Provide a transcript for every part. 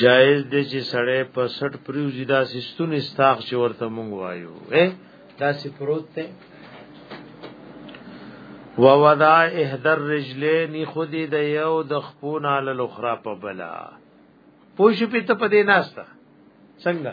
جایز دی چې سړی په سټ پریوزی دا سستون استاخ چې ورته مونږ وایو اے دا سی پروت ته و ودا احدر رجلین خودی د یو د خپون عل الاخرى په بلا پوش په ته پدې ناشتا څنګه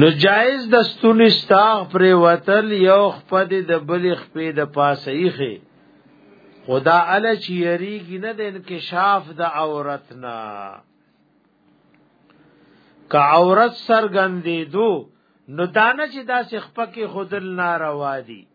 نو جایز د ستونی ستاغ پر وتل یو خپد د بل خپې د پاسه یخه خدا ال چیریږي نه د انکشاف د عورتنا کا عورت سرګندې دو نو دانه چې داسې خپکه خودل ناروا دي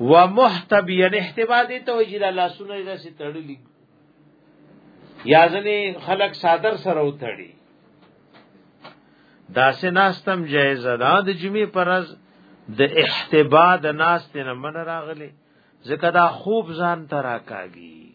و محتبیا احتبا دې ته وجې د لاسونه یې داسې تړلي یا ځنې خلک صادر سره وتړي داسې ناستم جایز ده د جمعې پرز د احتبا د ناست نه من راغلي ځکه دا خوب ځان تراکاږي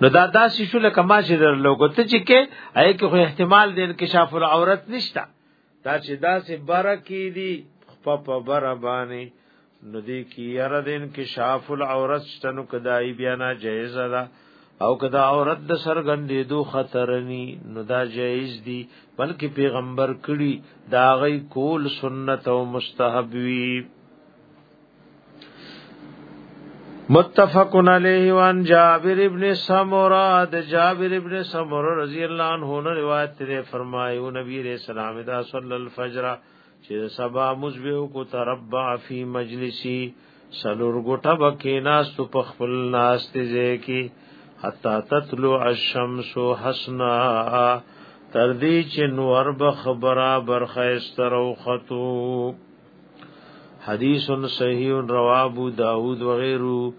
نو دا داسې شو لکه ما چې در لوګته چې کې اې کې خو احتمال د انکشاف العورت نشته دا چې داسې بره کې دي په په بره باندې نو دې کې یاره د انکشاف العورت شته نو کدای بیا نه جایز ده او کدا عورت د سرګندې دو خطرنی نو دا جایز دي بلکې پیغمبر کړي دا غي کول سنت او مستحب وي متفقن علیه وان جابر ابن سمرا د جابر ابن سمرا رضی الله عنه نو روایت دی فرمایو نبی رسول الله دا صلی الفجر چې سبا مزبه کو تربع فی مجلسی سلور ګټه بکې ناس تو په خپل ناس ته ځکی حتا تطلع الشمس حسنا تر دې چې نور به خبره برخه استرو خطو حدیث صحیح رواه ابو داود وغيره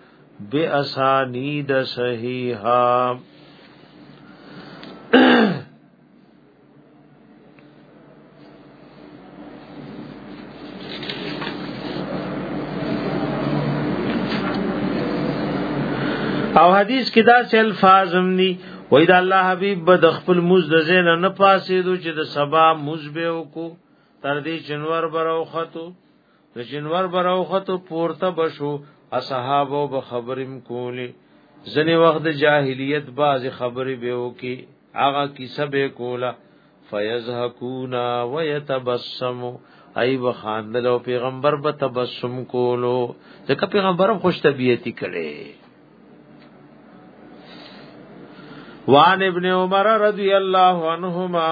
باسانید صحیحه او حدیث کې دا چې الفاظ هم دي وای دا الله حبیب به د خپل موز د زین نه پاسې دو چې د سبا موز به وکړو تر دې جنور براوختو د جنور براوختو پورته بشو اصحابو به خبرم کولی ځنې وخت د جاهلیت باز خبرې به وکي هغه کیسه به کوله فیزهکونا ویتبسمو ای وخاندل او پیغمبر به تبسم کولو ځکه پیغمبر خوش طبیعتی کړي وان ابن عمر رضی الله عنهما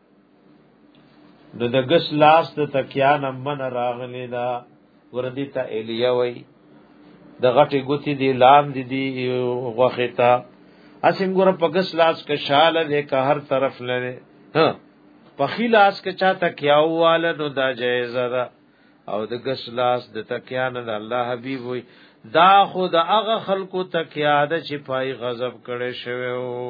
نو د غس لاس د تکیا نمبر راغلی دا وردی ته الیا وای د غټي ګوتی دی لام دی دی غوخه تا اسیم ګور په غس لاس کې شاله دې که هر طرف لره ها په خی لاس کې چا تکیا واله نو دا جایزه ده او د غس لاس د تکیا نه الله حبیب وای دا خود هغه خلکو تکیا ده چې پای غضب کړي شوی وو